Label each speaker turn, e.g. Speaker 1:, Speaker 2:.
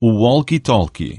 Speaker 1: o walkie-talkie.